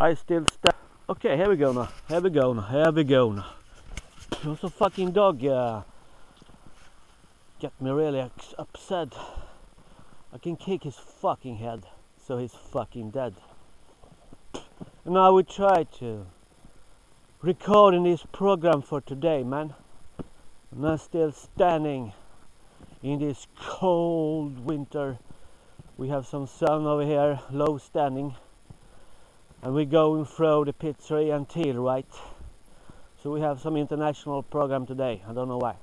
I still stand. Okay, here we go now. Here we go now. Here we go now. There's a fucking dog. Uh, get me really upset. I can kick his fucking head so he's fucking dead. And now we try to record in this program for today, man. And I'm still standing in this cold winter. We have some sun over here, low standing. And we're going through the pizzeria Teal, right? So we have some international program today. I don't know why.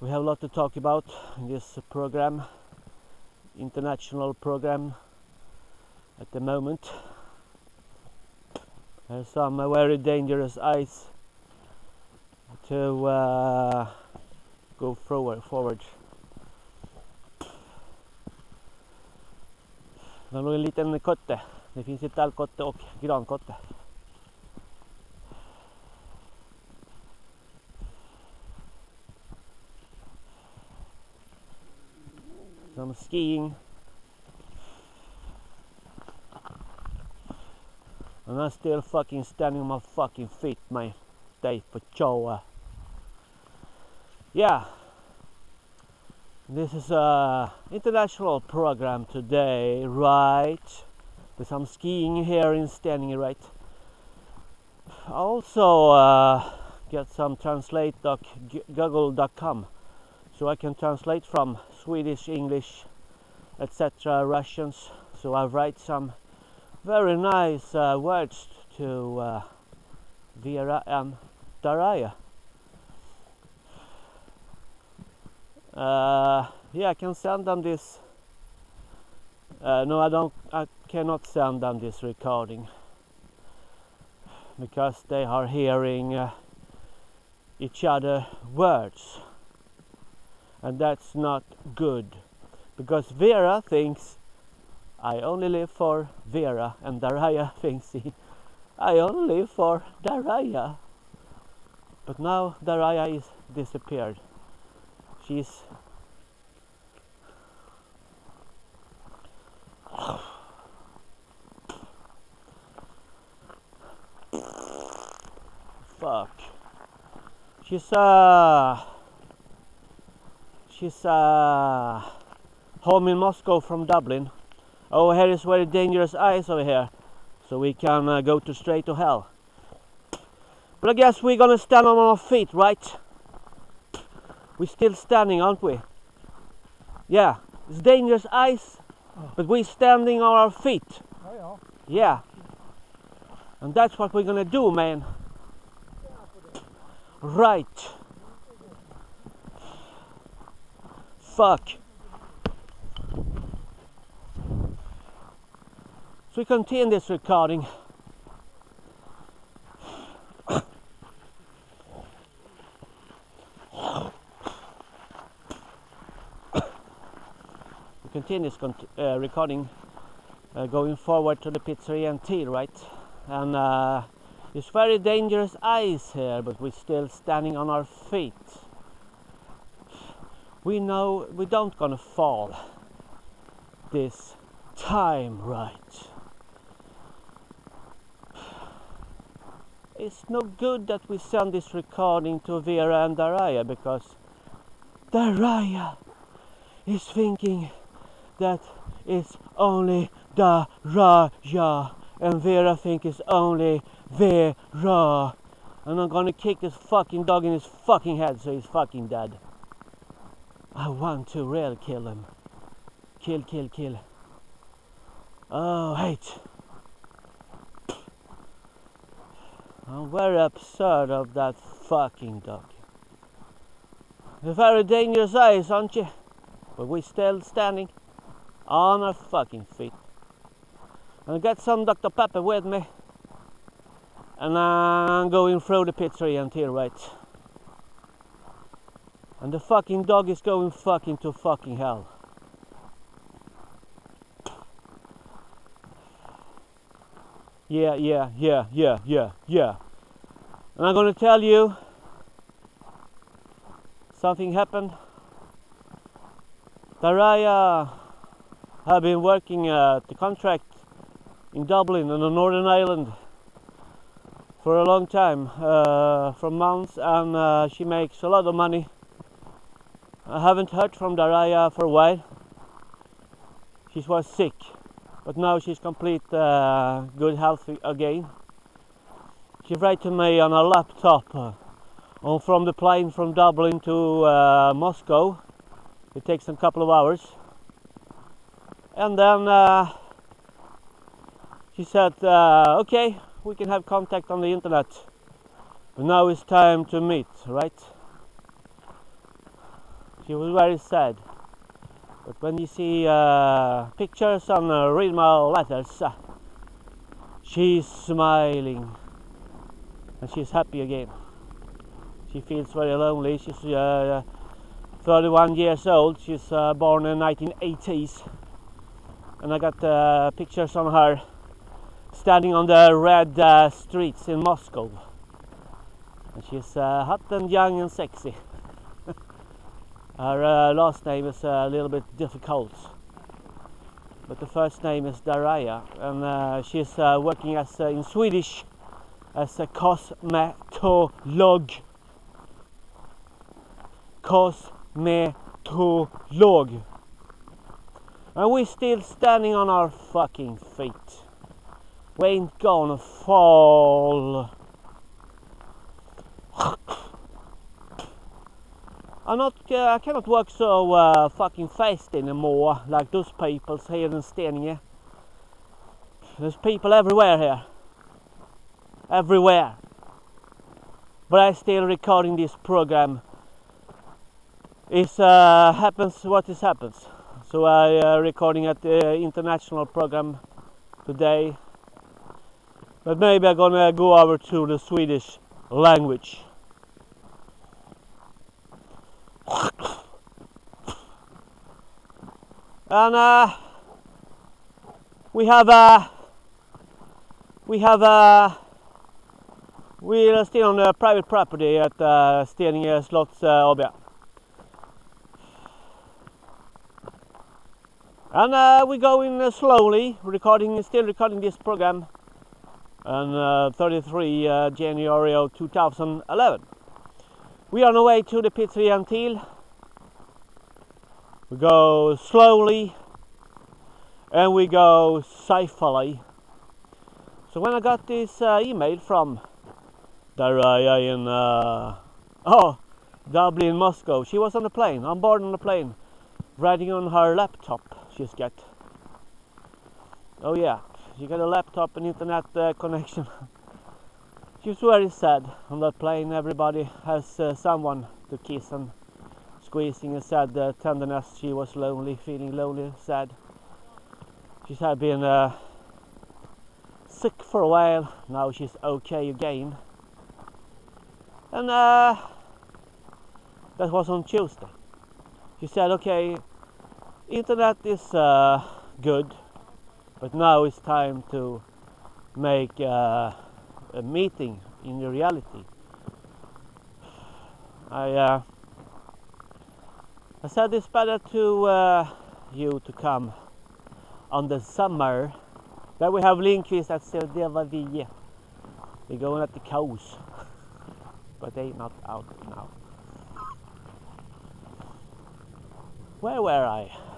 We have a lot to talk about in this program, international program at the moment. There's some very dangerous ice to uh, go forward. forward. Det låg en liten kotte. Det finns ett tallkotte och grankotte. Some skiing. And I'm still fucking standing on my fucking feet, man. Day for show. Yeah. This is a international program today, right? Some skiing here in Standing, right? Also, uh, get some translate doc, g- google.com so I can translate from Swedish, English, etc., Russians. So I write some very nice uh, words to uh, Vera and Daraya. Uh, yeah, I can send them this. Uh, no, I don't. I cannot send them this recording because they are hearing uh, each other words, and that's not good. Because Vera thinks I only live for Vera, and Daraya thinks he, I only live for Daraya. But now Daraya is disappeared. She's fuck. She's uh she's uh home in Moscow from Dublin. Oh, here is very dangerous ice over here, so we can uh, go to straight to hell. But I guess we're gonna stand on our feet, right? We're still standing, aren't we? Yeah, it's dangerous ice, but we're standing on our feet. Ja. Yeah. And that's what we're gonna do, man. Right. Fuck. So we continue this recording. we continue this cont- uh, recording uh, going forward to the pizzeria and tea, right? And uh, it's very dangerous ice here, but we're still standing on our feet. We know we don't gonna fall this time, right? It's no good that we send this recording to Vera and Daraya because Daraya is thinking that it's only Daraya and Vera think it's only Vera. And I'm gonna kick this fucking dog in his fucking head so he's fucking dead. I want to really kill him. Kill, kill, kill. Oh, hate. I'm very absurd of that fucking dog. It's very dangerous eyes, aren't you? But we're still standing on our fucking feet. And I got some Dr. Pepper with me. And I'm going through the pizzeria until right. And the fucking dog is going fucking to fucking hell. Yeah, yeah, yeah, yeah, yeah, yeah. And I'm gonna tell you something happened. Daraya have been working uh, the contract in Dublin on the Northern Ireland for a long time, uh, for months, and uh, she makes a lot of money. I haven't heard from Daraya for a while. She was sick, but now she's complete uh, good health again. She wrote to me on a laptop uh, on from the plane from Dublin to uh, Moscow. It takes a couple of hours, and then uh, she said, "Okay, we can have contact on the internet. But now it's time to meet, right?" She was very sad. But when you see uh, pictures and uh, read my letters, uh, she's smiling and she's happy again. She feels very lonely. She's uh, 31 years old. She's uh, born in 1980s, and I got uh, pictures on her standing on the red uh, streets in Moscow. And she's uh, hot and young and sexy. her uh, last name is a little bit difficult, but the first name is Daraya, and uh, she's uh, working as in Swedish as a cosmetolog. Cosmetolog. And we're still standing on our fucking feet. We ain't gonna fall. I'm not, uh, I cannot work so uh, fucking fast anymore like those people here in Steninge. There's people everywhere here. Everywhere. But I'm still recording this program. It uh, happens what is happens. So I uh, recording at the international program today. But maybe I'm gonna go over to the Swedish language. And uh, we have uh, we have uh, we are still on a private property at uh, Steninge Slotts uh. And uh, we're going uh, slowly, recording, still recording this program on uh, 33 uh, January of 2011. We are on the way to the Pizzeria Antil. We go slowly and we go safely. So when I got this uh, email from Daraya in uh, oh Dublin, Moscow, she was on the plane, on board on the plane, writing on her laptop. She's got. Oh yeah, she got a laptop and internet uh, connection. she was very sad on that plane. Everybody has uh, someone to kiss and squeezing a sad uh, tenderness. She was lonely, feeling lonely, sad. She had been uh, sick for a while. Now she's okay again. And uh, that was on Tuesday. She said, "Okay, internet is uh, good, but now it's time to make uh, a meeting in the reality." I uh, I said it's better to uh, you to come on the summer. There we have Lindqvist at Södra Vie. We're going at the cows, but they're not out now. Where were I?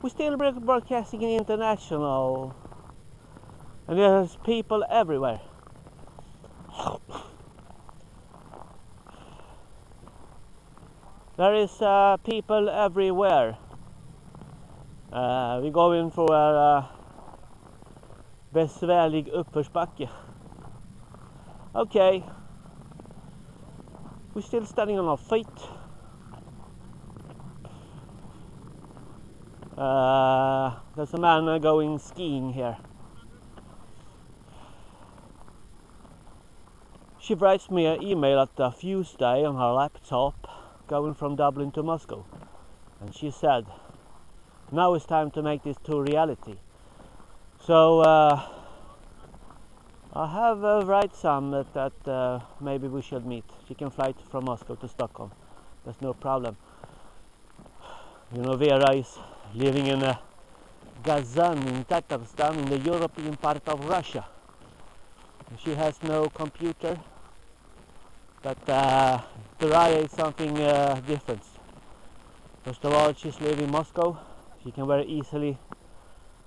We're still broadcasting in international, and there's people everywhere. There is uh, people everywhere. Uh, vi går in för en uh, besvärlig uppförsbacke. Okay. We're still standing on our feet. Uh, there's a man going skiing here. She writes me an email at a Tuesday on her laptop going from Dublin to Moscow. And she said, now it's time to make this to reality. So uh, I have uh, write some that, that uh, maybe we should meet. She can fly from Moscow to Stockholm. That's no problem. You know, Vera is living in a Kazan in Tatarstan in the European part of Russia. She has no computer, but uh, Daraya is something uh, different. First of all, she's living in Moscow. She can very easily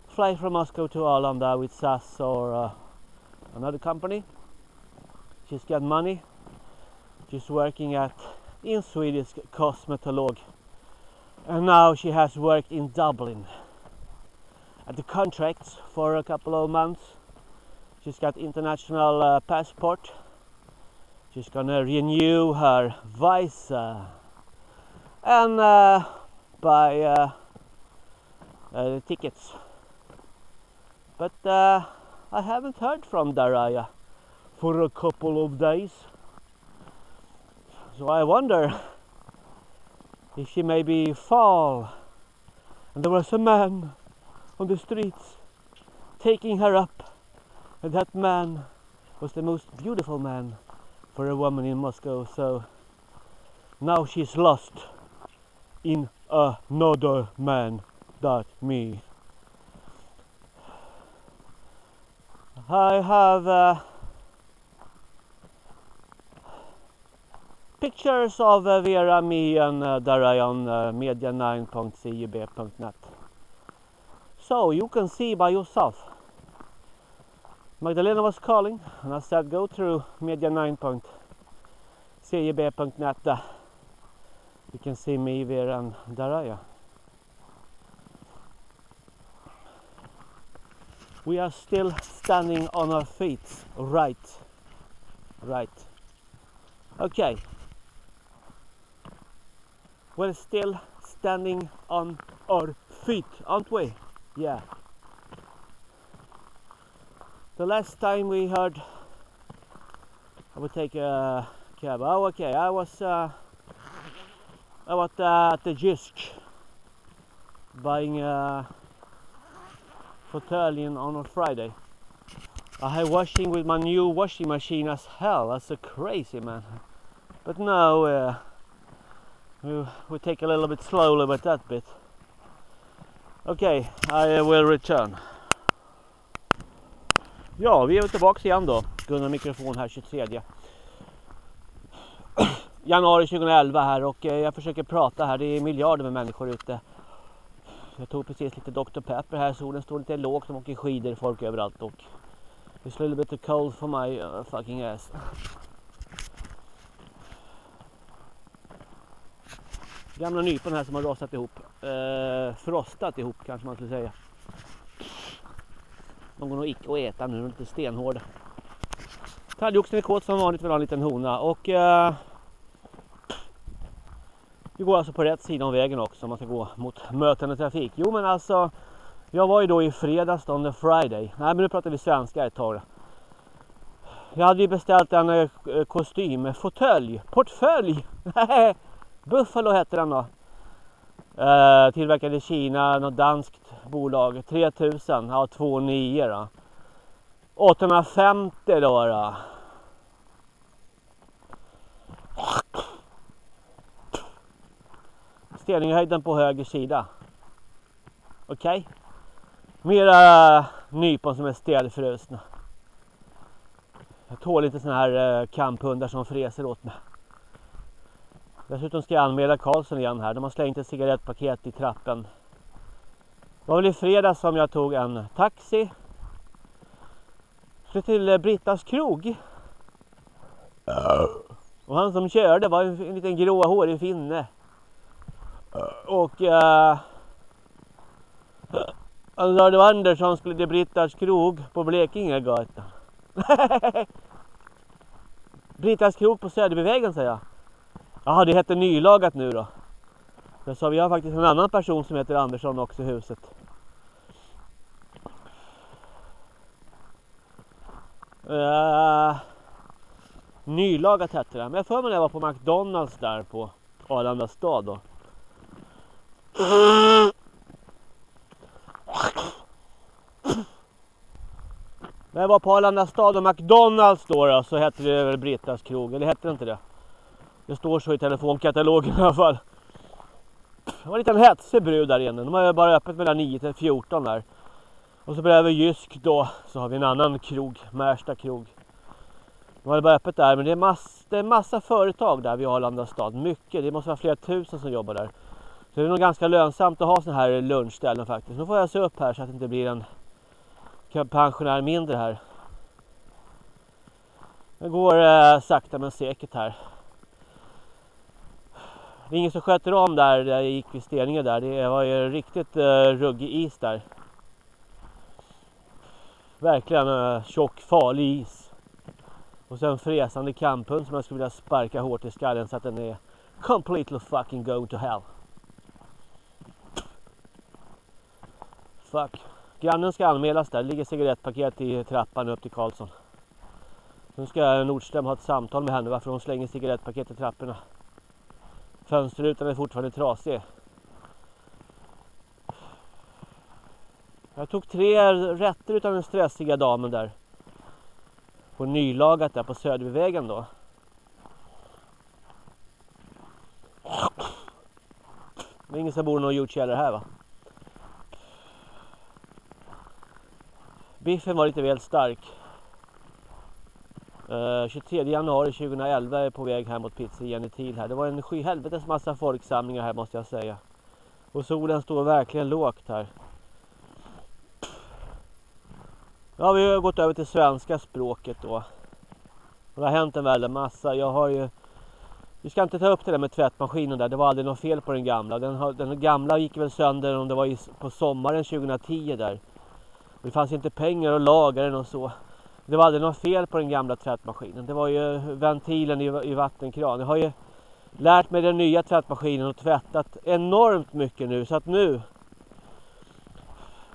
fly from Moscow to Arlanda with SAS or uh, another company. She's got money. She's working at in Swedish cosmetolog. And now she has worked in Dublin at the contracts for a couple of months. She's got international uh, passport. She's gonna renew her visa and uh, buy uh, uh, tickets. But uh, I haven't heard from Daraya for a couple of days. So I wonder she maybe fall and there was a man on the streets taking her up and that man was the most beautiful man for a woman in Moscow so now she's lost in another man that me. I have uh, pictures of uh, Vera, me and uh, Darai on uh, media9.cub.net so you can see by yourself. Magdalena was calling and I said go through media9.cub.net you can see me, Vera and Daraya we are still standing on our feet. Right. Right. Okay we're still standing on our feet aren't we yeah the last time we heard I would take a cab oh okay I was uh, I was uh, at the Jysk buying uh, Italian on a Friday. I had washing with my new washing machine as hell. That's a crazy, man. But now uh, we, we take a little bit slowly with that bit. Okay, I uh, will return. Ja, vi är tillbaka igen då. Gunnar mikrofon här 23 januari 2011 här och eh, jag försöker prata här. Det är miljarder med människor ute. Jag tog precis lite Dr Pepper här. Solen står lite lågt. De åker skidor folk överallt. Och it's a little bit too cold for my uh, fucking ass. Gamla nypon här som har rasat ihop. Eh, frostat ihop kanske man skulle säga. De går nog icke att äta nu. De är lite stenhårda. Talgoxen är kåt som vanligt vill ha en liten hona. Och eh, vi går alltså på rätt sida om vägen också om man ska gå mot mötande trafik. Jo men alltså, jag var ju då i fredags on the Friday. Nej men nu pratar vi svenska ett tag. Jag hade ju beställt en eh, kostym, fåtölj, portfölj. Buffalo hette den då. Eh, tillverkad i Kina, något danskt bolag. 3000, ja 2,9 då. 850 då. då. steninghöjden på höger sida. Okej? Okay? Mera nypon som är stelfrusna. Jag tål inte såna här eh, kamphundar som fräser åt mig. Dessutom ska jag anmäla Karlsson igen här. De har slängt ett cigarettpaket i trappen. Det var väl i fredags som jag tog en taxi. Skulle till eh, Brittas krog. Och han som körde var en liten gråhårig finne. Och eh, uh, det var Andersson skulle till Brittas krog på Blekingegatan. Brittas krog på Söderbyvägen säger jag. Jaha det heter nylagat nu då. Jag sa vi har faktiskt en annan person som heter Andersson också i huset. Uh, nylagat hette det. Men jag för mig när jag var på McDonalds där på Arlanda stad då. När jag var på Arlanda stad och McDonalds då, då så hette det väl Brittas krog, eller hette det inte det? Det står så i telefonkatalogen i alla fall. Det var en liten hetsig brud där inne. De har bara öppet mellan 9 till 14 där. Och så bredvid Jysk då så har vi en annan krog, Märsta krog. De har bara öppet där men det är, mass, det är massa företag där vid Arlanda stad. Mycket, det måste vara flera tusen som jobbar där. Så det är nog ganska lönsamt att ha sådana här lunchställen faktiskt. Nu får jag se upp här så att det inte blir en pensionär mindre här. Det går eh, sakta men säkert här. Det är ingen som sköter om där, där jag gick vid Steninge där. Det var ju riktigt eh, ruggig is där. Verkligen eh, tjock, farlig is. Och sen fräsande kamphund som jag skulle vilja sparka hårt i skallen så att den är completely fucking going to hell. Fuck. Grannen ska anmälas där. Det ligger cigarettpaket i trappan upp till Karlsson. Nu ska Nordström ha ett samtal med henne varför hon slänger cigarettpaket i trapporna. Fönsterrutan är fortfarande trasig. Jag tog tre rätter utav den stressiga damen där. På Nylagat där på Söderbyvägen då. Det är ingen som bor i någon jordkällare här va? Biffen var lite väl stark. Eh, 23 januari 2011 är på väg här mot pizzerian i Thiel. här. Det var en skyhelvetes massa folksamlingar här måste jag säga. Och solen står verkligen lågt här. Ja, vi har gått över till svenska språket då. det har hänt en väldig massa. Jag har ju... Vi ska inte ta upp det där med tvättmaskinen där. Det var aldrig något fel på den gamla. Den, har, den gamla gick väl sönder om det var på sommaren 2010 där. Det fanns inte pengar att laga den och så. Det var aldrig något fel på den gamla tvättmaskinen. Det var ju ventilen i, i vattenkran. Jag har ju lärt mig den nya tvättmaskinen och tvättat enormt mycket nu. Så att nu...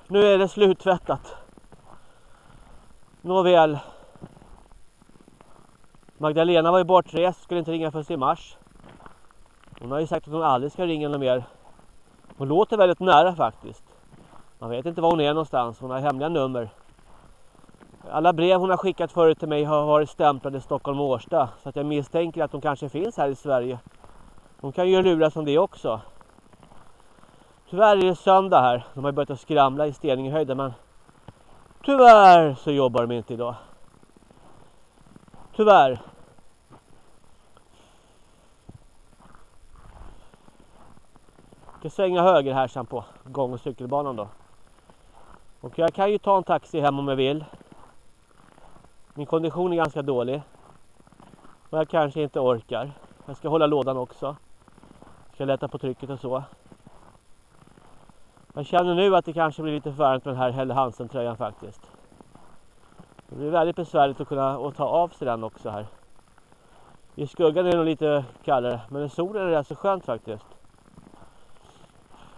Nu är det sluttvättat. Nåväl. Magdalena var ju bortrest, skulle inte ringa förrän i mars. Hon har ju sagt att hon aldrig ska ringa någon mer. Hon låter väldigt nära faktiskt. Man vet inte var hon är någonstans, hon har hemliga nummer. Alla brev hon har skickat förut till mig har varit stämplade Stockholm och Årsta. Så att jag misstänker att hon kanske finns här i Sverige. Hon kan ju luras som det också. Tyvärr är det söndag här. De har börjat att skramla i Steningehöjden men tyvärr så jobbar de inte idag. Tyvärr. Jag ska svänga höger här sen på gång och cykelbanan då. Och jag kan ju ta en taxi hem om jag vill. Min kondition är ganska dålig. Och jag kanske inte orkar. Jag ska hålla lådan också. Jag ska lätta på trycket och så. Jag känner nu att det kanske blir lite för varmt med den här Helle Hansen tröjan faktiskt. Det blir väldigt besvärligt att kunna att ta av sig den också här. I skuggan är det nog lite kallare men i solen är det rätt så skönt faktiskt.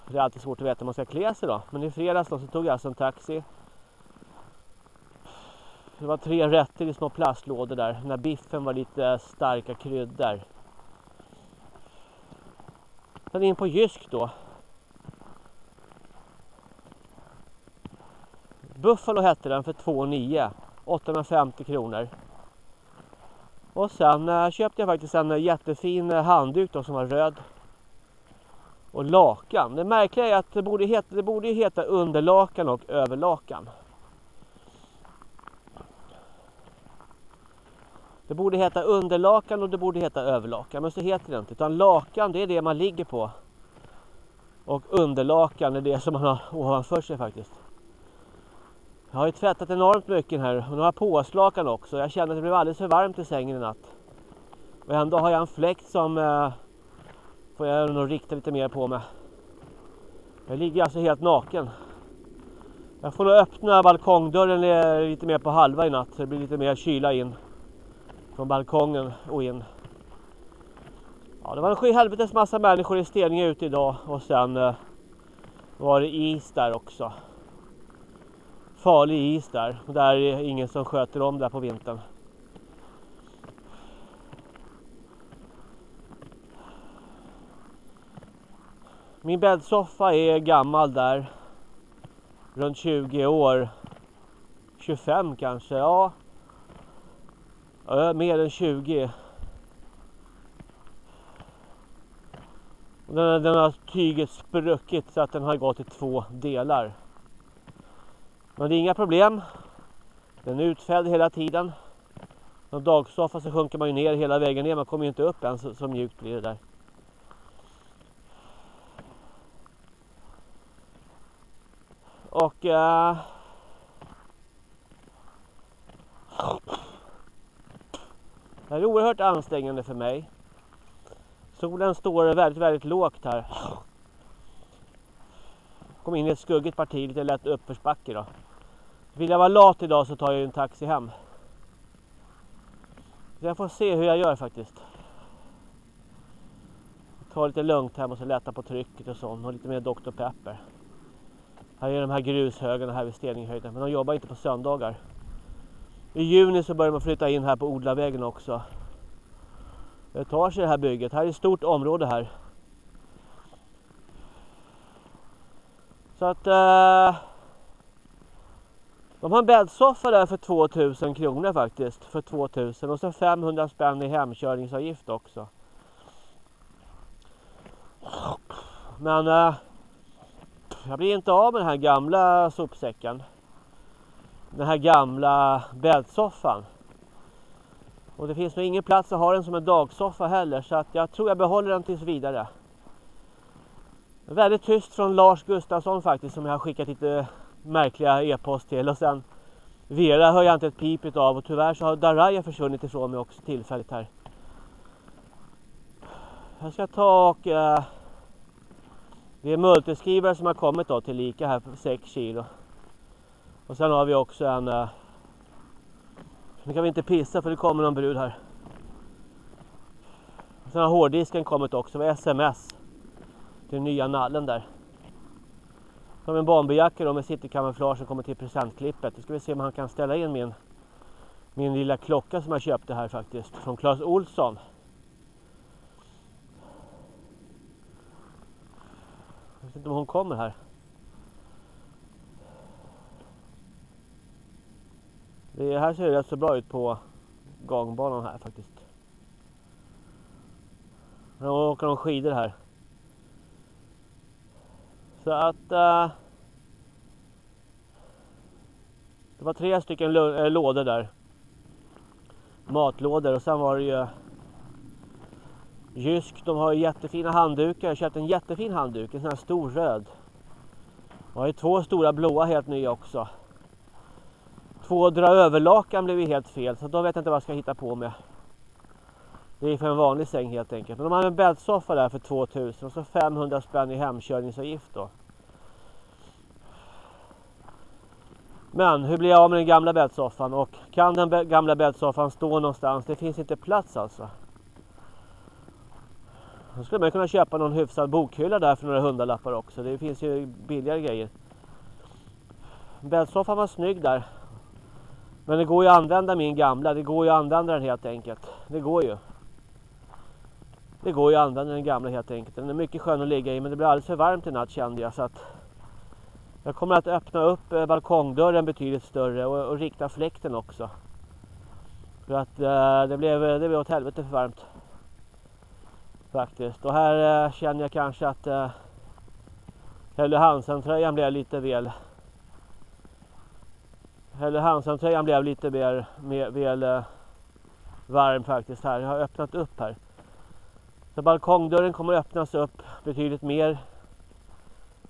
Det är alltid svårt att veta om man ska klä sig då. Men i fredags då så tog jag alltså en taxi. Det var tre rätter i små plastlådor där. Den biffen var lite starka kryddor. Sen in på Jysk då. Buffalo hette den för 2,9. 850 kronor. Och sen eh, köpte jag faktiskt en eh, jättefin eh, handduk då som var röd och lakan. Det märkliga är att det borde heta, det borde heta underlakan och överlakan. Det borde heta underlakan och det borde heta överlakan. Men så heter det inte. Utan lakan det är det man ligger på. Och underlakan är det som man har ovanför sig faktiskt. Jag har ju tvättat enormt mycket här. Och nu har jag påslakan också. Jag känner att det blev alldeles för varmt i sängen i natt. Och ändå har jag en fläkt som eh, får jag nog rikta lite mer på mig. Jag ligger alltså helt naken. Jag får nog öppna balkongdörren eh, lite mer på halva i natt så det blir lite mer kyla in. Från balkongen och in. Ja, det var en sjuhelvetes massa människor i Steninge ute idag och sen eh, var det is där också. Farlig is där där är ingen som sköter om där på vintern. Min bäddsoffa är gammal där. Runt 20 år. 25 kanske, ja ja mer än 20. Den, den har tyget spruckit så att den har gått i två delar. Men det är inga problem. Den är utfälld hela tiden. När dagsoffa så sjunker man ju ner hela vägen ner. Man kommer ju inte upp än så, så mjukt blir det där. Och... Uh, det är oerhört ansträngande för mig. Solen står väldigt, väldigt lågt här. Kom in i ett skuggigt parti, lite lätt uppförsbacke då. Vill jag vara lat idag så tar jag en taxi hem. Jag får se hur jag gör faktiskt. Ta lite lugnt hem och så lätta på trycket och sånt och lite mer Dr. Pepper. Här är de här grushögarna här vid Steninghöjden men de jobbar inte på söndagar. I juni så börjar man flytta in här på Odlavägen också. Det tar sig det här bygget. Här är ett stort område här. Så att eh, de har en bäddsoffa där för 2000 kronor faktiskt. För 2000 och så 500 spänn i hemkörningsavgift också. Men eh, jag blir inte av med den här gamla sopsäcken. Den här gamla bäddsoffan. Och det finns nog ingen plats att ha den som en dagsoffa heller så att jag tror jag behåller den tills vidare. Väldigt tyst från Lars Gustafsson faktiskt som jag har skickat lite märkliga e-post till och sen Vera hör jag inte ett pipet av och tyvärr så har Daraya försvunnit ifrån mig också tillfälligt här. Jag ska ta och eh, det är multiskrivare som har kommit då till lika här för 6 kilo. Och sen har vi också en eh, nu kan vi inte pissa för det kommer någon brud här. Och sen har hårddisken kommit också, med sms. Till nya nallen där. Som en bomberjacka då med citykamouflage som kommer till presentklippet. Nu ska vi se om han kan ställa in min, min lilla klocka som jag köpte här faktiskt. Från Clas Olsson. Jag vet inte om hon kommer här. Det här ser rätt så bra ut på gångbanan här faktiskt. Nu åker de skidor här. Så att... Äh, det var tre stycken äh, lådor där. Matlådor och sen var det ju... Jysk, de har jättefina handdukar. Jag köpte en jättefin handduk, en sån här stor röd. De har ju två stora blåa helt nya också. Två dra över-lakan blev ju helt fel så då vet jag inte vad jag ska hitta på med. Det är för en vanlig säng helt enkelt. Men de har en bäddsoffa där för 2000 och så 500 spänn i hemkörningsavgift då. Men hur blir jag av med den gamla bäddsoffan och kan den gamla bäddsoffan stå någonstans? Det finns inte plats alltså. Då skulle man kunna köpa någon hyfsad bokhylla där för några hundralappar också. Det finns ju billigare grejer. Bäddsoffan var snygg där. Men det går ju att använda min gamla. Det går ju att använda den helt enkelt. Det går ju. Det går ju att använda den gamla helt enkelt. Den är mycket skön att ligga i men det blir alldeles för varmt i natt kände jag. Så att jag kommer att öppna upp eh, balkongdörren betydligt större och, och rikta fläkten också. För att eh, det, blev, det blev åt helvete för varmt. Faktiskt. Och här eh, känner jag kanske att eh, Helly Hansen-tröjan blev lite väl eller Hansen-tröjan blev lite mer, mer väl eh, varm faktiskt här. Jag har öppnat upp här. Så balkongdörren kommer att öppnas upp betydligt mer.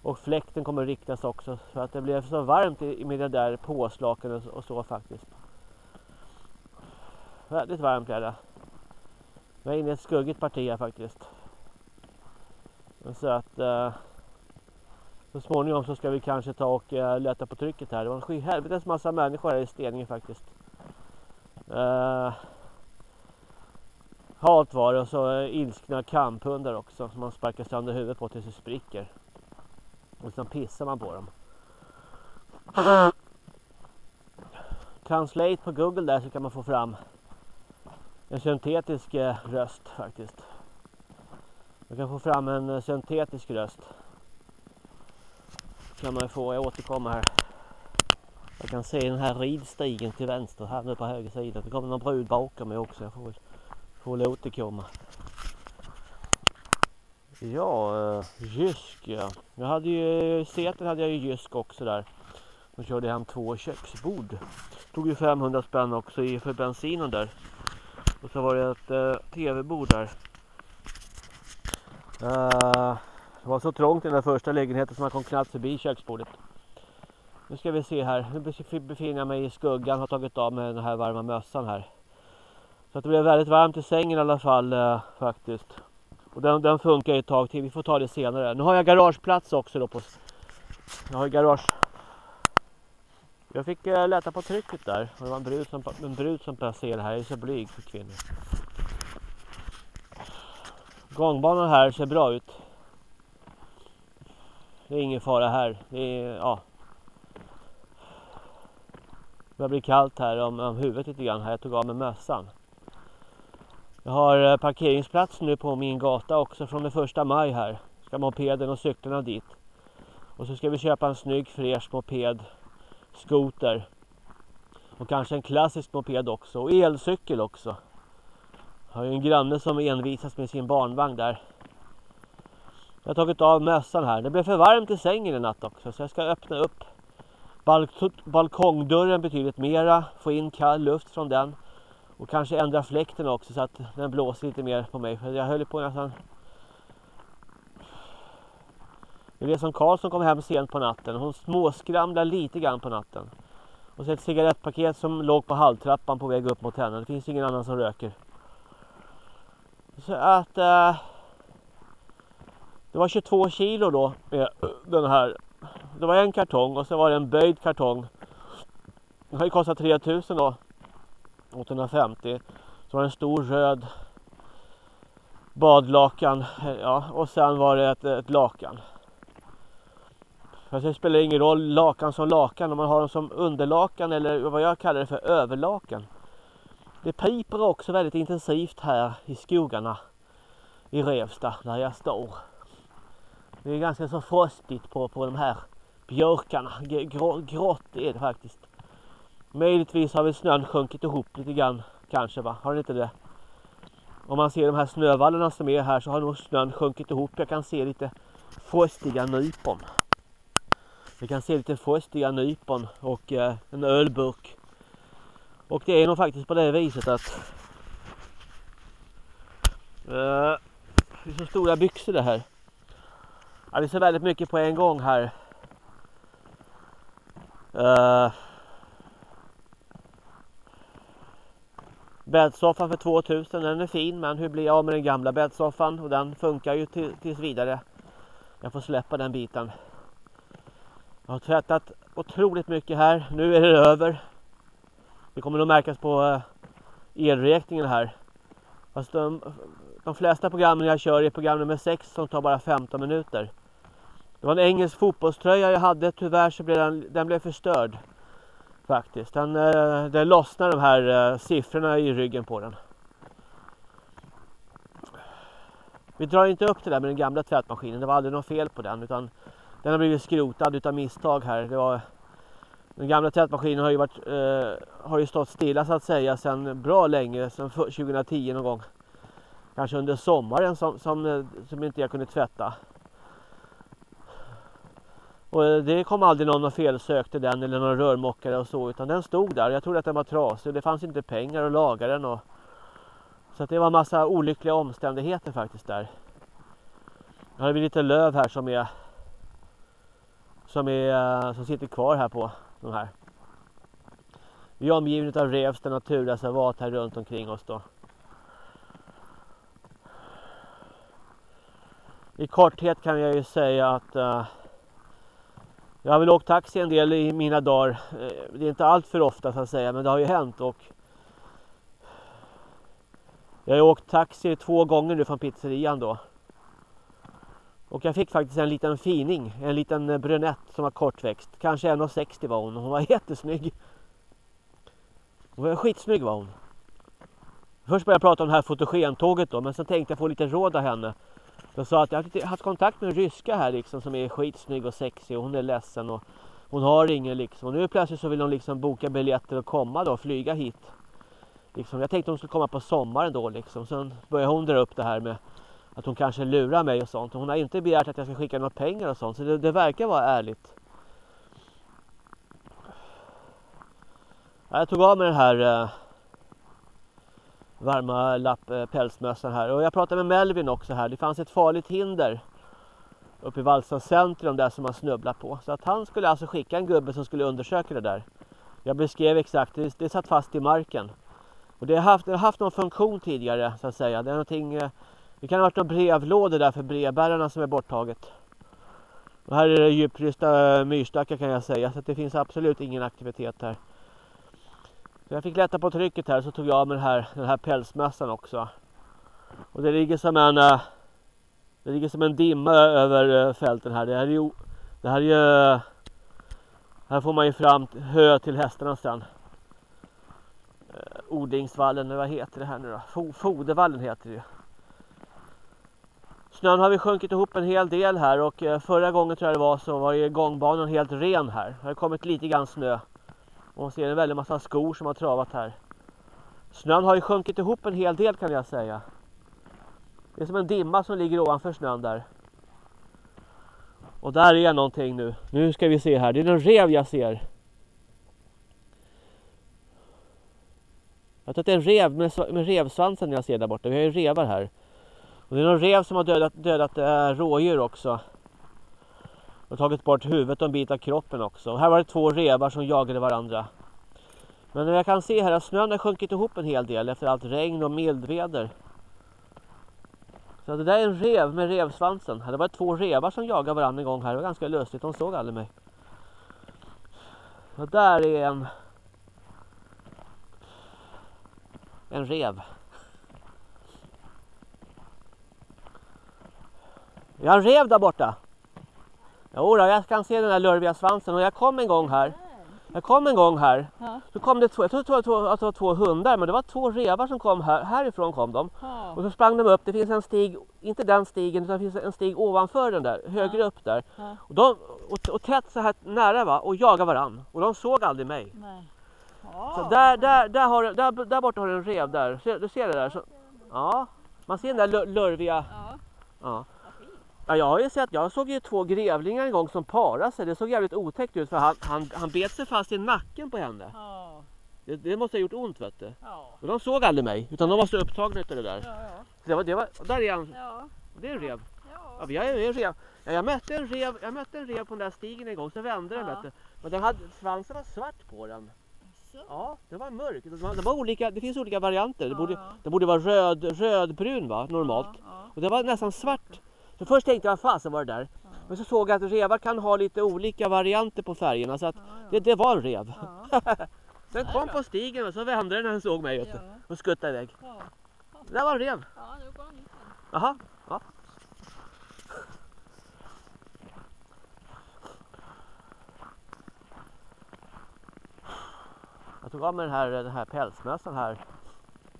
Och fläkten kommer att riktas också. Så att det blev så varmt med det där påslaken och, och så faktiskt. Väldigt varmt är det. Jag är inne i ett skuggigt parti här faktiskt. Så att... Eh, så småningom så ska vi kanske ta och eh, uh, lätta på trycket här. Det var en helvetes massa människor här i Steninge faktiskt. Uh, halt var det och så uh, ilskna kamphundar också som man sparkar sönder huvudet på tills det spricker. Och sen pissar man på dem. Translate på Google där så kan man få fram en syntetisk röst faktiskt. Man kan få fram en syntetisk röst kan man får jag återkommer här. Jag kan se den här ridstigen till vänster här nu på höger sida. Det kommer någon brud bakom mig också. Jag får väl, får väl återkomma. Ja, uh, Jysk ja. Jag hade ju, Säter hade jag ju Jysk också där. De körde hem två köksbord. Tog ju 500 spänn också i för bensinen där. Och så var det ett uh, tv-bord där. Uh, det var så trångt i den första lägenheten som man kom knappt förbi köksbordet. Nu ska vi se här. Nu befinner jag mig i skuggan. Har tagit av mig den här varma mössan här. Så att det blev väldigt varmt i sängen i alla fall eh, faktiskt. Och den, den funkar ett tag till. Vi får ta det senare. Nu har jag garageplats också då på... Jag har garage... Jag fick eh, lätta på trycket där. Och det var en brud som, en brud som passerade här. Jag är så blyg för kvinnor. Gångbanan här ser bra ut. Det är ingen fara här. Det är, ja. Det börjar bli kallt här om, om huvudet lite grann här. Jag tog av mig mössan. Jag har eh, parkeringsplats nu på min gata också från den första maj här. Ska mopeden och cyklarna dit. Och så ska vi köpa en snygg fräsch moped, skoter. Och kanske en klassisk moped också och elcykel också. Jag har ju en granne som envisas med sin barnvagn där. Jag har tagit av mössan här. Det blev för varmt i sängen i natt också så jag ska öppna upp balk balkongdörren betydligt mera. Få in kall luft från den. Och kanske ändra fläkten också så att den blåser lite mer på mig. För jag höll på nästan... Det är som Karlsson kom hem sent på natten. Hon småskramlar lite grann på natten. Och så ett cigarettpaket som låg på halvtrappan på väg upp mot henne. Det finns ingen annan som röker. Så att... Äh det var 22 kilo då med den här. Det var en kartong och så var det en böjd kartong. Den har ju kostat 3000 då. 850. Så var det en stor röd badlakan. Eh, ja, och sen var det ett, ett lakan. Fast det spelar ingen roll lakan som lakan om man har dem som underlakan eller vad jag kallar det för överlakan. Det piper också väldigt intensivt här i skogarna i Revsta där jag står. Det är ganska så frostigt på, på de här björkarna. Grå, grått är det faktiskt. Möjligtvis har väl snön sjunkit ihop lite grann kanske va? Har den inte det? Om man ser de här snövallarna som är här så har nog snön sjunkit ihop. Jag kan se lite frostiga nypon. Vi kan se lite frostiga nypon och eh, en ölburk. Och det är nog faktiskt på det viset att eh, det är så stora byxor det här. Ja, det är så väldigt mycket på en gång här. Uh, bäddsoffan för 2000, den är fin men hur blir jag med den gamla bäddsoffan? Och den funkar ju till, tills vidare. Jag får släppa den biten. Jag har tvättat otroligt mycket här. Nu är det över. Det kommer nog märkas på eh, elräkningen här. Fast de, de flesta programmen jag kör är program nummer 6 som tar bara 15 minuter. Det var en engelsk fotbollströja jag hade. Tyvärr så blev den, den blev förstörd. Faktiskt. Den, eh, den lossnade de här eh, siffrorna i ryggen på den. Vi drar inte upp det där med den gamla tvättmaskinen. Det var aldrig något fel på den. Utan den har blivit skrotad utav misstag här. Det var, den gamla tvättmaskinen har ju, varit, eh, har ju stått stilla så att säga sedan bra länge. Sedan 2010 någon gång. Kanske under sommaren som, som, eh, som inte jag kunde tvätta. Och eh, det kom aldrig någon och felsökte den eller någon rörmokare och så utan den stod där. Jag trodde att den var trasig och det fanns inte pengar att laga den. Och... Så att det var massa olyckliga omständigheter faktiskt där. Nu har vi lite löv här som är som, är, eh, som sitter kvar här på de här. Vi är omgivna av Revsta naturreservat här runt omkring oss då. I korthet kan jag ju säga att uh, jag har väl åkt taxi en del i mina dagar. Eh, det är inte allt för ofta så att säga men det har ju hänt och jag har åkt taxi två gånger nu från pizzerian då. Och jag fick faktiskt en liten fining, en liten brunett som var kortväxt. Kanske 1,60 var hon. Hon var jättesnygg. Hon var skitsnygg var hon. Först började jag prata om det här fotogentåget då men sen tänkte jag få lite råd av henne. Jag sa att jag har haft kontakt med en ryska här liksom som är skitsnygg och sexig och hon är ledsen och hon har ingen liksom. Och nu plötsligt så vill hon liksom boka biljetter och komma då och flyga hit. Liksom, jag tänkte hon skulle komma på sommaren då liksom. Sen började hon dra upp det här med att hon kanske lurar mig och sånt. Hon har inte begärt att jag ska skicka några pengar och sånt. Så det, det verkar vara ärligt. Jag tog av mig den här eh, varma lapp, eh, pälsmössan här. Och jag pratade med Melvin också här. Det fanns ett farligt hinder uppe i Vallsta centrum där som man snubblar på. Så att han skulle alltså skicka en gubbe som skulle undersöka det där. Jag beskrev exakt, det, det satt fast i marken. Och det har haft, det har haft någon funktion tidigare så att säga. Det, är någonting, eh, det kan ha varit någon brevlåda där för brevbärarna som är borttaget. Och här är det djupfrysta eh, myrstackar kan jag säga. Så det finns absolut ingen aktivitet här. Så jag fick lätta på trycket här så tog jag av mig den här, den här pälsmössan också. Och det ligger som en eh, det ligger som en dimma över eh, fälten här. Det här är ju, det här är ju, eh, här får man ju fram hö till hästarna sen. Odlingsvallen, eller vad heter det här nu då? Fodervallen heter det ju. Snön har vi sjunkit ihop en hel del här och förra gången tror jag det var så var ju gångbanan helt ren här. Det har kommit lite grann snö. Och man ser en väldig massa skor som har travat här. Snön har ju sjunkit ihop en hel del kan jag säga. Det är som en dimma som ligger ovanför snön där. Och där är någonting nu. Nu ska vi se här. Det är en rev jag ser. Jag tror att det är en rev med, med revsvansen jag ser där borta. Vi har ju revar här. Och det är någon rev som har dödat, dödat äh, rådjur också. Och tagit bort huvudet och en bit av kroppen också. Och här var det två revar som jagade varandra. Men jag kan se här att snön har sjunkit ihop en hel del efter allt regn och mildväder. Så det där är en rev med revsvansen. Det var två revar som jagade varandra en gång här. Det var ganska lustigt. De såg aldrig mig. Och där är en en rev. Jag har en rev där borta. Jo, då, jag kan se den där lurviga svansen och jag kom en gång här. Jag kom en gång här. Ja. Så kom det två, jag tror det var två, att det var två hundar men det var två revar som kom här. Härifrån kom de. Ja. Och så sprang de upp. Det finns en stig, inte den stigen utan det finns en stig ovanför den där, högre ja. upp där. Och, de, och, och tätt så här nära va och jagade varann. Och de såg aldrig mig. Nej. Så där, där, där, har, där, där borta har du en rev där. Du ser det där? Så, ja, man ser den där lurviga. Ja. Ja, jag har ju sett, jag såg ju två grävlingar en gång som parade sig. Det såg jävligt otäckt ut för han, han, han bet sig fast i nacken på henne. Ja. Det, det, måste ha gjort ont vet du. Ja. Och de såg aldrig mig utan de var så upptagna av det där. Ja, ja. Så det var, det var, där är han. Ja. Det är en rev. Ja. Ja, vi har en rev. Ja, jag, mötte en rev, jag mötte en rev på den där stigen en gång så vände den vet du. Men den hade, svansen var svart på den. Ja, den var mörk. Det, var, det, var olika, det finns olika varianter. Det borde, det borde vara röd, rödbrun va, normalt. Och det var nästan svart så först tänkte jag, vad fasen var det där? Ja. Men så såg jag att revar kan ha lite olika varianter på färgerna så att. Det, det, var en rev. Sen kom på stigen och så vände den när den såg mig ja. och skuttade iväg. Det var en rev. Ja, nu går han Jaha. Ja. Jag tog av mig den här, den här pälsmössan här.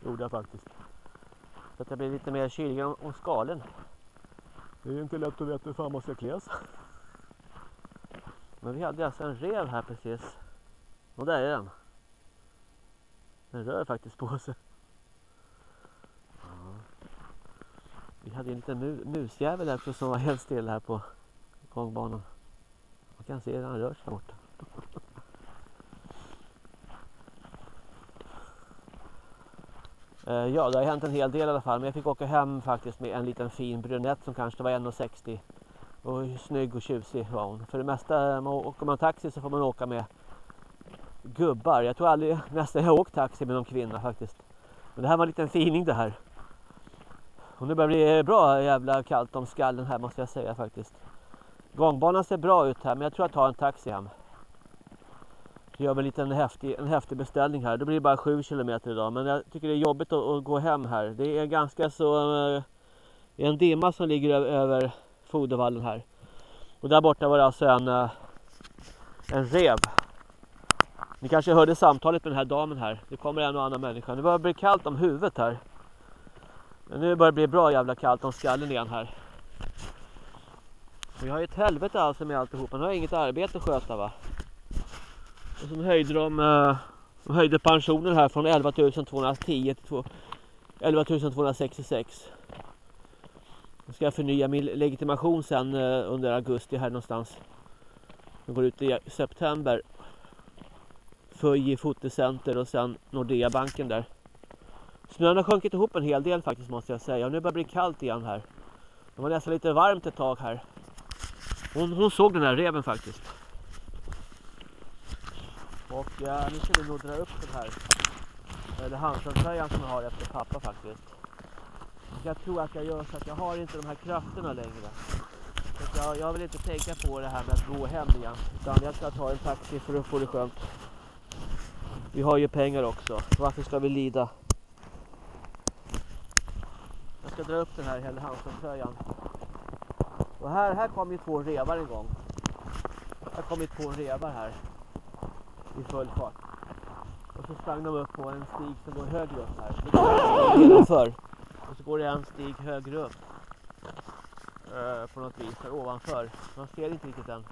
Gjorde jag faktiskt. Så att jag blev lite mer kylig om skalen. Det är ju inte lätt att veta hur fan man ska klä sig. Men vi hade alltså en rev här precis. Och där är den. Den rör faktiskt på sig. Ja. Vi hade en liten mu musjävel här som var helt still här på gångbanan. Man kan se hur han rör sig där borta. Eh, ja, det har hänt en hel del i alla fall. Men jag fick åka hem faktiskt med en liten fin brunett som kanske var 1,60. Och snygg och tjusig var hon. För det mesta, åker man taxi så får man åka med gubbar. Jag tror aldrig nästan jag har åkt taxi med någon kvinna faktiskt. Men det här var en liten fining det här. Och nu börjar det bli bra jävla kallt om skallen här måste jag säga faktiskt. Gångbanan ser bra ut här men jag tror jag tar en taxi hem. Så gör vi en liten häftig, en häftig beställning här. Det blir bara 7 km idag. Men jag tycker det är jobbigt att, att gå hem här. Det är ganska så... Äh, det är en dimma som ligger över, över fodervallen här. Och där borta var det alltså en, äh, en rev. Ni kanske hörde samtalet med den här damen här. Det kommer en och annan människa. Nu börjar det bli kallt om huvudet här. Men nu börjar det bli bra jävla kallt om skallen igen här. Och jag har ju ett helvete alltså med alltihopa. Nu har jag inget arbete att sköta va. Och sen höjde de, eh, de höjde pensionen här från 11 210 till 11 266. Nu ska jag förnya min legitimation sen eh, under augusti här någonstans. Den går ut i september. Föji fotocenter och sen Nordea banken där. Snön har sjunkit ihop en hel del faktiskt måste jag säga. Och nu börjar det bli kallt igen här. Det var nästan lite varmt ett tag här. Hon, hon såg den här reven faktiskt. Och ja, nu ska vi nog dra upp den här. Eller Hansen-tröjan som jag har efter pappa faktiskt. Jag tror att jag gör så att jag har inte de här krafterna längre. Så jag, jag vill inte tänka på det här med att gå hem igen. Utan jag ska ta en taxi för att få det skönt. Vi har ju pengar också. Varför ska vi lida? Jag ska dra upp den här Helle Hansen-tröjan. Och här, här kom ju två revar en gång. Här kom ju två revar här. I full fart. Och så sprang de upp på en stig som går högre upp här. Nedanför. Och så går det en stig högre upp. Uh, på något vis här ovanför. Man ser inte riktigt än.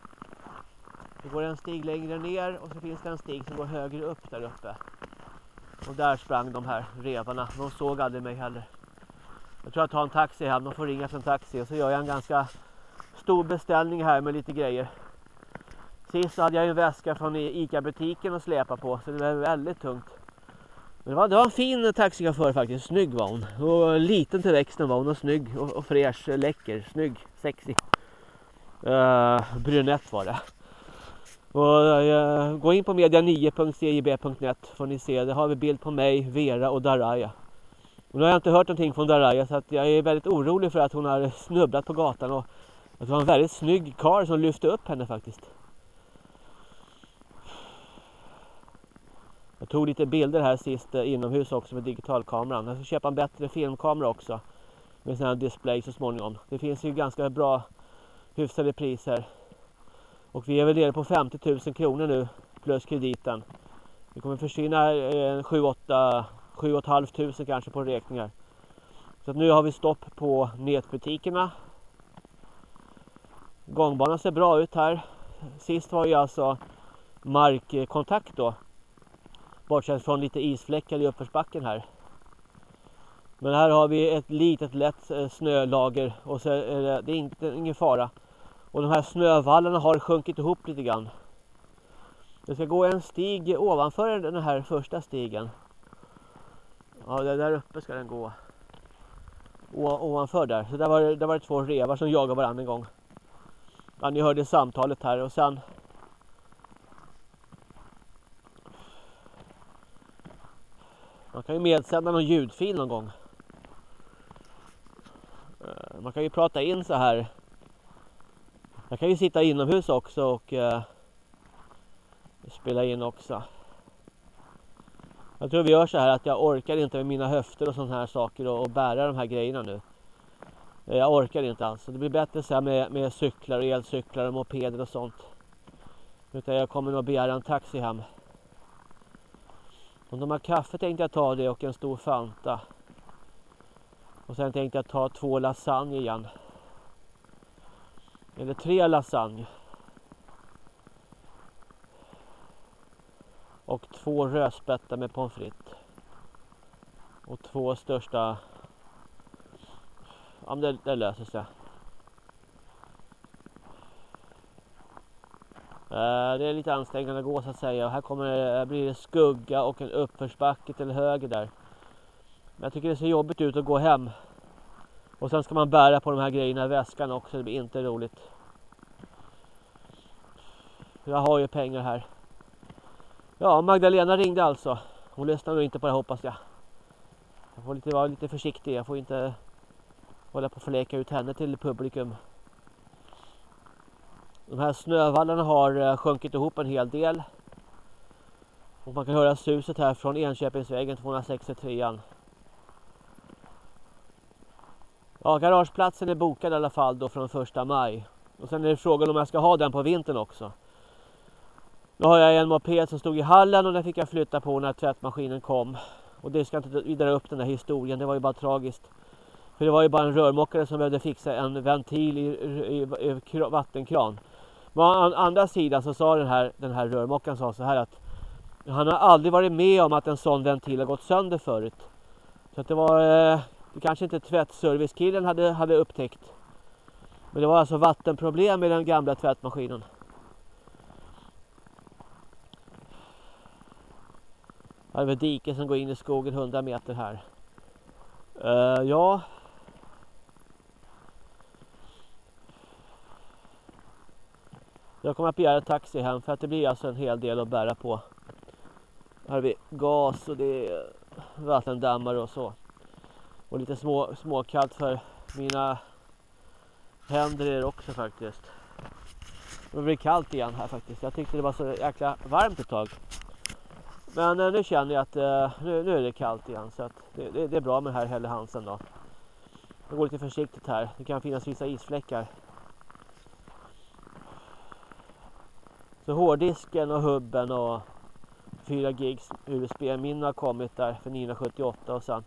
Det går en stig längre ner och så finns det en stig som går högre upp där uppe. Och där sprang de här revarna. De såg aldrig mig heller. Jag tror jag tar en taxi hem. De får ringa för en taxi. Och så gör jag en ganska stor beställning här med lite grejer. Sist hade jag en väska från ICA-butiken att släpa på. Så det var väldigt tungt. Men det var, det var en fin taxichaufför faktiskt. Snygg var hon. Och liten till växten var hon. Och snygg och, och fräsch, läcker, snygg, sexig. Uh, brunett var det. Och, uh, gå in på media9.cjb.net får ni se. Där har vi bild på mig, Vera och Daraya. Och nu har jag inte hört någonting från Daraya så att jag är väldigt orolig för att hon har snubblat på gatan. Och att det var en väldigt snygg kar som lyfte upp henne faktiskt. Jag tog lite bilder här sist eh, inomhus också med digitalkameran. Jag ska köpa en bättre filmkamera också. Med sån här display så småningom. Det finns ju ganska bra hyfsade priser. Och vi är väl nere på 50 000 kronor nu plus krediten. Det kommer försvinna 7-8 7 500 kanske på räkningar. Så nu har vi stopp på nätbutikerna. Gångbanan ser bra ut här. Sist var ju alltså markkontakt då. Bortsett från lite isfläckar i uppförsbacken här. Men här har vi ett litet lätt eh, snölager och så är det, det är inte, ingen fara. Och de här snövallarna har sjunkit ihop lite grann. Det ska gå en stig ovanför den här första stigen. Ja, där uppe ska den gå. ovanför där. Så där var, det, där var det två revar som jagade varandra en gång. Ja, ni hörde samtalet här och sen Man kan ju medsända någon ljudfil någon gång. Eh, man kan ju prata in så här. Jag kan ju sitta inomhus också och eh, spela in också. Jag tror vi gör så här att jag orkar inte med mina höfter och sådana här saker och, och bära de här grejerna nu. Eh, jag orkar inte alls. Det blir bättre så här med, med cyklar och elcyklar och mopeder och sånt. Utan jag kommer nog begära en taxi hem. Om de har kaffe tänkte jag ta det och en stor Fanta. Och sen tänkte jag ta två lasagne igen. Eller tre lasagne. Och två rödspätta med pommes frites. Och två största... Ja men det, det löser sig. Eh, det är lite ansträngande att gå så att säga. Och här kommer här blir det skugga och en uppförsbacke till höger där. Men jag tycker det ser jobbigt ut att gå hem. Och sen ska man bära på de här grejerna i väskan också. Det blir inte roligt. Jag har ju pengar här. Ja, Magdalena ringde alltså. Hon lyssnar nog inte på det hoppas jag. Jag får lite, vara lite försiktig. Jag får inte hålla på att förleka ut henne till publikum. De här snövallarna har eh, sjunkit ihop en hel del. Och man kan höra suset här från Enköpingsvägen 263. Ja, garageplatsen är bokad i alla fall då från första maj. Och sen är det frågan om jag ska ha den på vintern också. Nu har jag en moped som stod i hallen och den fick jag flytta på när tvättmaskinen kom. Och det ska inte vidare upp den här historien, det var ju bara tragiskt. För det var ju bara en rörmokare som behövde fixa en ventil i, i, i, i vattenkran. Men å andra sidan så sa den här, den här rörmokaren sa så här att han har aldrig varit med om att en sån ventil har gått sönder förut. Så att det var eh, Det kanske inte tvättservicekillen hade, hade upptäckt. Men det var alltså vattenproblem med den gamla tvättmaskinen. Här är ett dike som går in i skogen 100 meter här. Uh, ja. Jag kommer att begära taxi hem för att det blir alltså en hel del att bära på. Här har vi gas och det är vattendammar och så. Och lite små, småkallt för mina händer är det också faktiskt. Det blir kallt igen här faktiskt. Jag tyckte det var så jäkla varmt ett tag. Men eh, nu känner jag att eh, nu, nu, är det kallt igen så att det, det, det är bra med den här Helle Hansen då. Jag går lite försiktigt här. Det kan finnas vissa isfläckar. Så hårddisken och hubben och 4 gigs USB-minne har kommit där för 978 och sen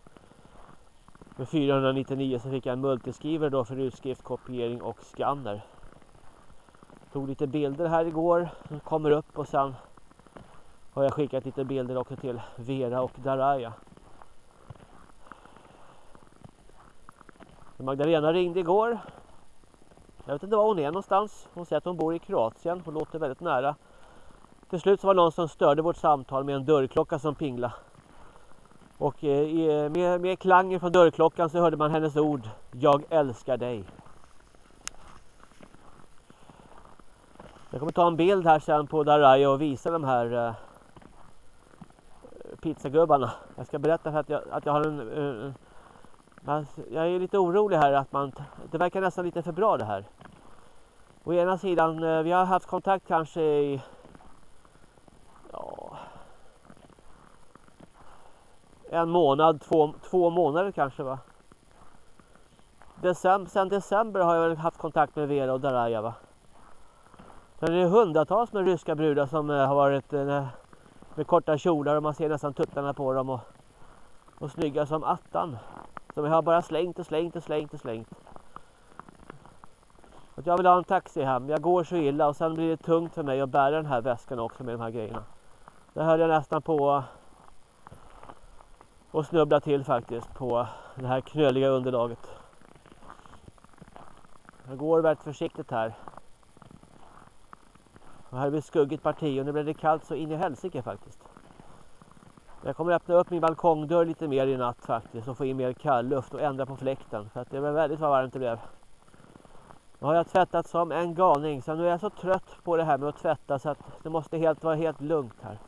med 499 så fick jag en multiskrivare då för utskrift, kopiering och skanner. Tog lite bilder här igår, som kommer upp och sen har jag skickat lite bilder också till Vera och Daraya. Magdalena ringde igår. Jag vet inte var hon är någonstans. Hon säger att hon bor i Kroatien. Hon låter väldigt nära. Till slut så var det någon som störde vårt samtal med en dörrklocka som pingla. Och eh, eh, med, med klangen från dörrklockan så hörde man hennes ord. Jag älskar dig. Jag kommer ta en bild här sen på Daraya och visa de här eh, pizzagubbarna. Jag ska berätta för att jag, att jag har en... Uh, jag är lite orolig här att man... Det verkar nästan lite för bra det här. Å ena sidan, eh, vi har haft kontakt kanske i... Ja... En månad, två, två månader kanske va? December, sen december har jag haft kontakt med Vera och Daraya va? Sen är det hundratals med ryska brudar som eh, har varit eh, med korta kjolar och man ser nästan tuttarna på dem och, och snygga som attan. Som jag har bara slängt och slängt och slängt och slängt. Att jag vill ha en taxi hem. Jag går så illa och sen blir det tungt för mig att bära den här väskan också med de här grejerna. Det höll jag nästan på och snubbla till faktiskt på det här knöliga underlaget. Jag går väldigt försiktigt här. Och här blir skuggigt parti och nu blir det kallt så in i helsike faktiskt. Jag kommer öppna upp min balkongdörr lite mer i natt faktiskt och få in mer kallluft och ändra på fläkten för att det var väldigt vad varmt det blev. Nu har jag tvättat som en galning så nu är jag så trött på det här med att tvätta så att det måste helt vara helt lugnt här.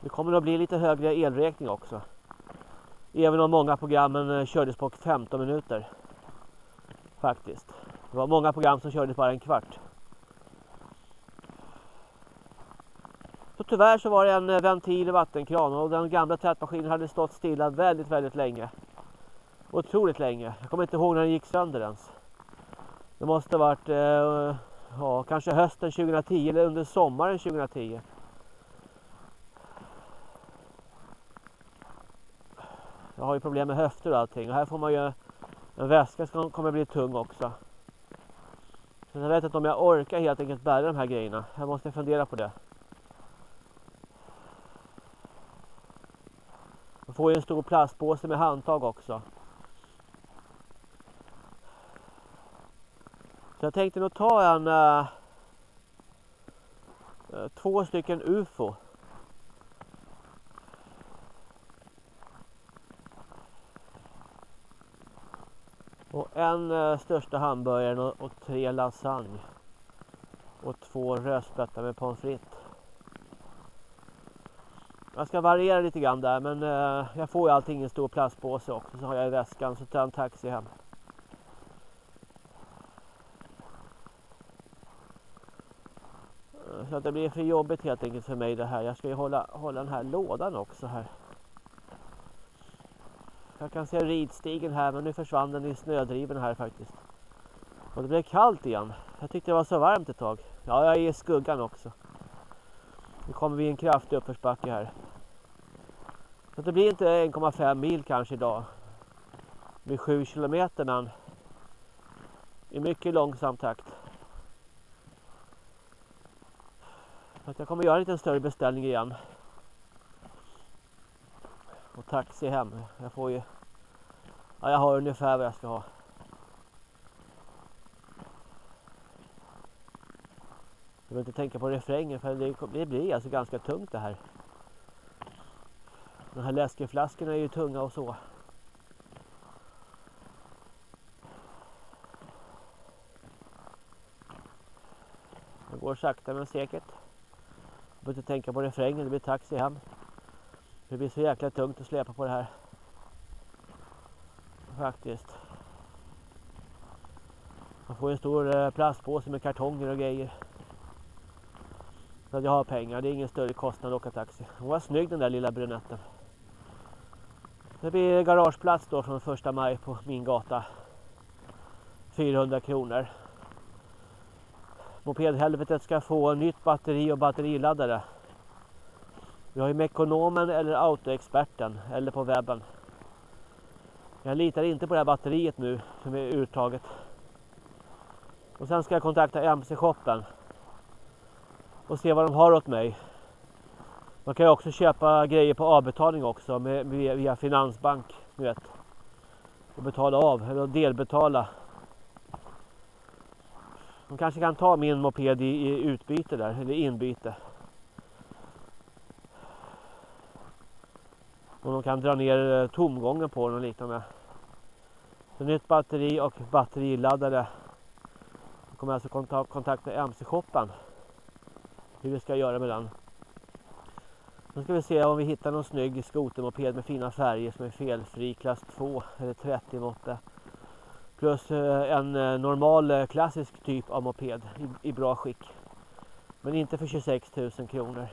Det kommer att bli lite högre elräkning också. Även om många programmen eh, kördes på 15 minuter. Faktiskt. Det var många program som kördes bara en kvart. Så tyvärr så var det en eh, ventil i vattenkran och den gamla tvättmaskinen hade stått stilla väldigt, väldigt länge. Otroligt länge. Jag kommer inte ihåg när den gick sönder ens. Det måste ha varit eh, ja, kanske hösten 2010 eller under sommaren 2010. Jag har ju problem med höfter och allting och här får man ju en väska som kommer bli tung också. Så jag vet inte om jag orkar helt enkelt bära de här grejerna. Jag måste fundera på det. Man får ju en stor plastpåse med handtag också. Så jag tänkte nog ta en uh, två stycken UFO. Och en uh, största hamburgare och, och tre lasagne. Och två rödspättar med pommes frites. Jag ska variera lite grann där men eh, jag får ju allting i en stor plastpåse också så har jag i väskan så tar jag en taxi hem. Så att det blir för jobbigt helt enkelt för mig det här. Jag ska ju hålla, hålla den här lådan också här. Jag kan se ridstigen här men nu försvann den i snödriven här faktiskt. Och det blev kallt igen. Jag tyckte det var så varmt ett tag. Ja, jag är i skuggan också. Nu kommer vi i en kraftig uppförsbacke här. Så det blir inte 1,5 mil kanske idag. Med 7 kilometer men i mycket långsam takt. Så att jag kommer göra en lite större beställning igen. Och taxi hem. Jag får ju Ja, jag har ungefär vad jag ska ha. Jag behöver inte tänka på refrängen för det, det blir alltså ganska tungt det här. De här läskeflaskorna är ju tunga och så. Det går sakta men säkert. Jag behöver inte tänka på refrängen, det blir taxi hem. Det blir så jäkla tungt att släpa på det här. Faktiskt. Man får en stor eh, plastpåse med kartonger och grejer. Så att jag har pengar, det är ingen större kostnad att åka taxi. Hon var snygg den där lilla brunetten. Det blir garageplats då från första maj på min gata. 400 kronor. Mopedhelvetet ska få nytt batteri och batteriladdare. Vi har ju Mekonomen eller Autoexperten eller på webben. Jag litar inte på det här batteriet nu som är uttaget. Och sen ska jag kontakta MC-shoppen och se vad de har åt mig. Man kan ju också köpa grejer på avbetalning också med, via, via Finansbank. Ni vet. Och betala av eller delbetala. De kanske kan ta min moped i, i utbyte där, eller inbyte. Och de kan dra ner eh, tomgången på den och liknande. Så nytt batteri och batteriladdare. Jag kommer alltså kontakta MC-shoppen hur vi ska göra med den. Nu ska vi se om vi hittar någon snygg skotermoped med fina färger som är felfri klass 2 eller 30 måttet. Plus eh, en eh, normal eh, klassisk typ av moped i, i bra skick. Men inte för 26 000 kronor.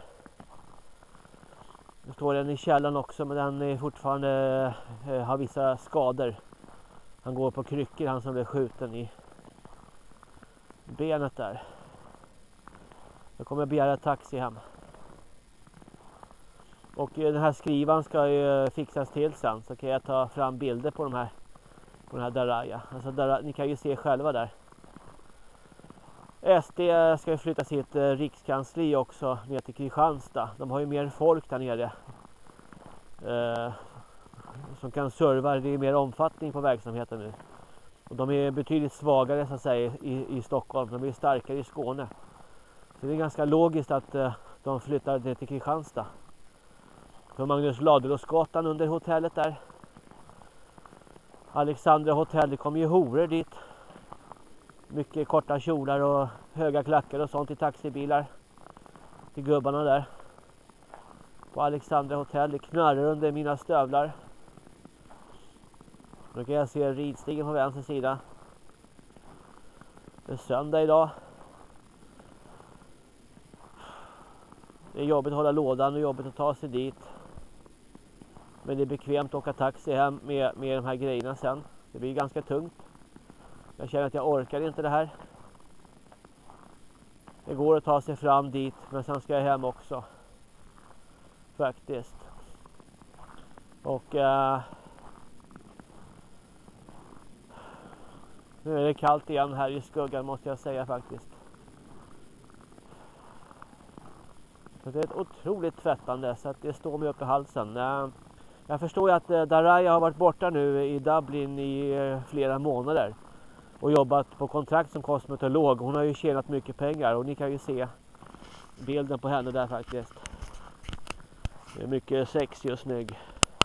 Nu står den i källan också men den är fortfarande har vissa skador. Han går på kryckor han som blev skjuten i benet där. Jag kommer begära taxi hem. Och den här skrivan ska ju fixas till sen så kan jag ta fram bilder på de här på den här Daraya. Alltså Daraya, ni kan ju se själva där. SD ska ju flytta sitt eh, rikskansli också ner till Kristianstad. De har ju mer folk där nere. Eh, som kan serva, det är mer omfattning på verksamheten nu. Och de är betydligt svagare så att säga i, i Stockholm. De är starkare i Skåne. Så det är ganska logiskt att eh, de flyttar ner till Kristianstad. För Magnus Ladulåsgatan under hotellet där. Alexandra hotell, det kommer ju horor dit. Mycket korta kjolar och höga klackar och sånt i taxibilar. Till gubbarna där. På Alexandra hotell, det knarrar under mina stövlar. Nu kan jag se ridstigen på vänster sida. Det är söndag idag. Det är jobbigt att hålla lådan och jobbigt att ta sig dit. Men det är bekvämt att åka taxi hem med, med de här grejerna sen. Det blir ganska tungt. Jag känner att jag orkar inte det här. Det går att ta sig fram dit men sen ska jag hem också. Faktiskt. Och uh, nu är det kallt igen här i skuggan måste jag säga faktiskt. Så det är ett otroligt tvättande så att det står mig upp i halsen. Eh, jag förstår ju att eh, Daraya har varit borta nu i Dublin i eh, flera månader och jobbat på kontrakt som kosmetolog. Hon har ju tjänat mycket pengar och ni kan ju se bilden på henne där faktiskt. Det är mycket sexig och snygg.